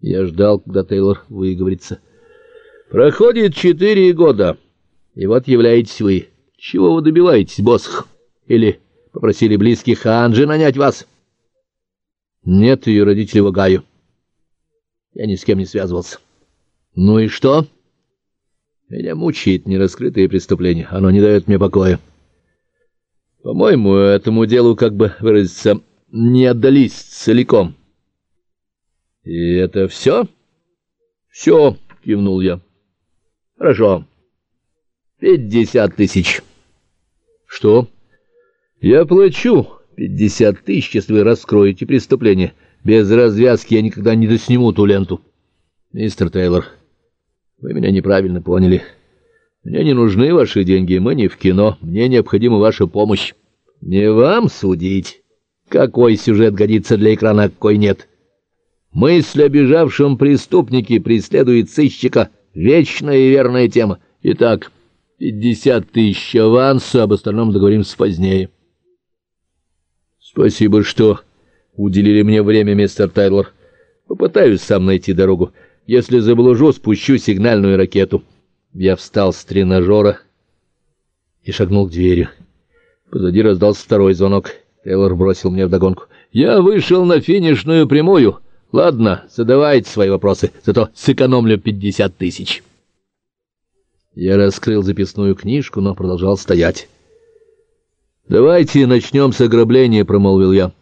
Я ждал, когда Тейлор выговорится. Проходит четыре года, и вот являетесь вы. Чего вы добиваетесь, босс? Или попросили близких Анжи нанять вас? Нет, ее родители в Огайо. Я ни с кем не связывался. Ну и что? Меня мучает нераскрытое преступление. Оно не дает мне покоя. По-моему, этому делу, как бы выразиться, не отдались целиком. И это все? Все, кивнул я. Хорошо. Пятьдесят тысяч. Что? Я плачу пятьдесят тысяч, если вы раскроете преступление. Без развязки я никогда не досниму ту ленту. Мистер Тейлор, вы меня неправильно поняли. Мне не нужны ваши деньги, мы не в кино. Мне необходима ваша помощь. Не вам судить, какой сюжет годится для экрана, какой нет. Мысль о бежавшем преступнике преследует сыщика. Вечная и верная тема. Итак, пятьдесят тысяч аванса, об остальном договоримся позднее. Спасибо, что уделили мне время, мистер Тайлор. Попытаюсь сам найти дорогу. Если заблужу, спущу сигнальную ракету. Я встал с тренажера и шагнул к двери. Позади раздался второй звонок. Тейлор бросил мне вдогонку. «Я вышел на финишную прямую». Ладно, задавайте свои вопросы, зато сэкономлю пятьдесят тысяч. Я раскрыл записную книжку, но продолжал стоять. «Давайте начнем с ограбления», — промолвил я.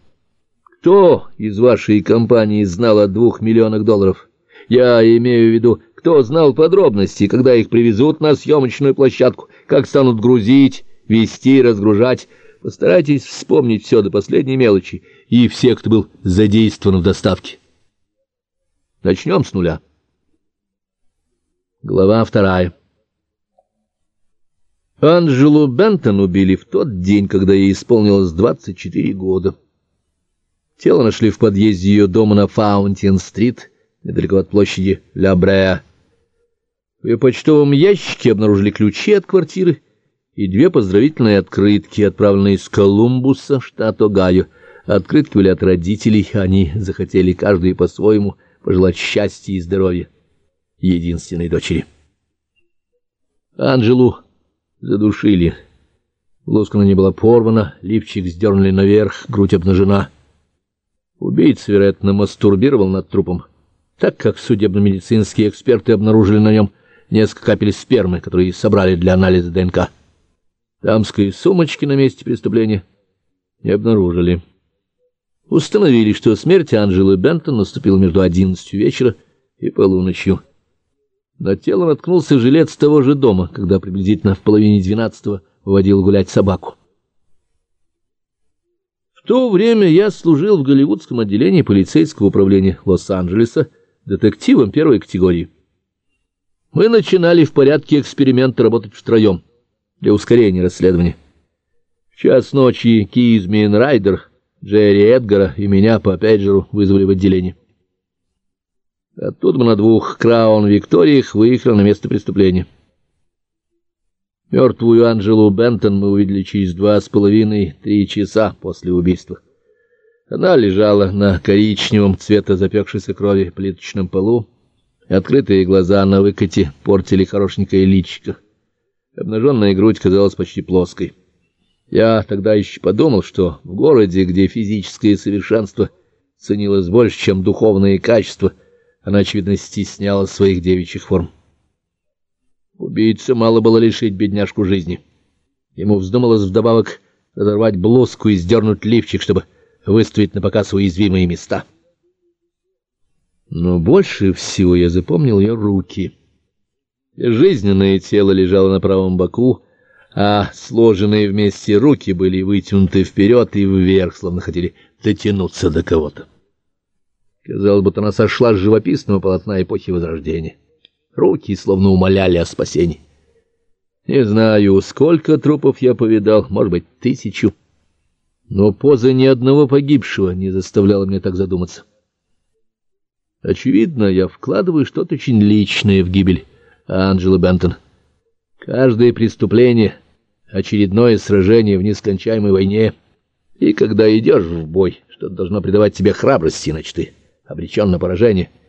«Кто из вашей компании знал о двух миллионах долларов? Я имею в виду, кто знал подробности, когда их привезут на съемочную площадку, как станут грузить, везти, разгружать. Постарайтесь вспомнить все до последней мелочи и все, кто был задействован в доставке». Начнем с нуля. Глава вторая. Анжелу Бентон убили в тот день, когда ей исполнилось 24 года. Тело нашли в подъезде ее дома на Фаунтин-стрит, недалеко от площади Ля Бреа. В ее почтовом ящике обнаружили ключи от квартиры и две поздравительные открытки, отправленные из Колумбуса, штат Огайо. Открытки были от родителей, они захотели каждый по-своему пожелать счастья и здоровья единственной дочери. Анжелу задушили. Блузка на ней была порвана, лифчик сдернули наверх, грудь обнажена. Убийца, вероятно, мастурбировал над трупом, так как судебно-медицинские эксперты обнаружили на нем несколько капель спермы, которые собрали для анализа ДНК. Дамской сумочки на месте преступления не обнаружили. Установили, что смерть Анжелы Бентон наступила между одиннадцатью вечера и полуночью. На тело наткнулся жилец того же дома, когда приблизительно в половине двенадцатого выводил гулять собаку. В то время я служил в голливудском отделении полицейского управления Лос-Анджелеса детективом первой категории. Мы начинали в порядке эксперимента работать втроем для ускорения расследования. В час ночи Кизмин Райдер Джерри Эдгара и меня по пейджеру вызвали в отделение. Оттуда мы на двух Краун Викториях выехали на место преступления. Мертвую Анжелу Бентон мы увидели через два с половиной-три часа после убийства. Она лежала на коричневом цвета запекшейся крови плиточном полу, открытые глаза на выкате портили хорошенькое личико. Обнаженная грудь казалась почти плоской. Я тогда еще подумал, что в городе, где физическое совершенство ценилось больше, чем духовные качества, она, очевидно, стесняла своих девичьих форм. Убийце мало было лишить бедняжку жизни. Ему вздумалось вдобавок разорвать блузку и сдернуть лифчик, чтобы выставить на показ уязвимые места. Но больше всего я запомнил ее руки. Жизненное тело лежало на правом боку, а сложенные вместе руки были вытянуты вперед и вверх, словно хотели дотянуться до кого-то. Казалось, будто она сошла с живописного полотна эпохи Возрождения. Руки словно умоляли о спасении. Не знаю, сколько трупов я повидал, может быть, тысячу. Но поза ни одного погибшего не заставляла меня так задуматься. Очевидно, я вкладываю что-то очень личное в гибель Анджелы Бентон. Каждое преступление очередное сражение в нескончаемой войне, и когда идешь в бой, что-то должно придавать тебе храбрости, иначе ты обречен на поражение —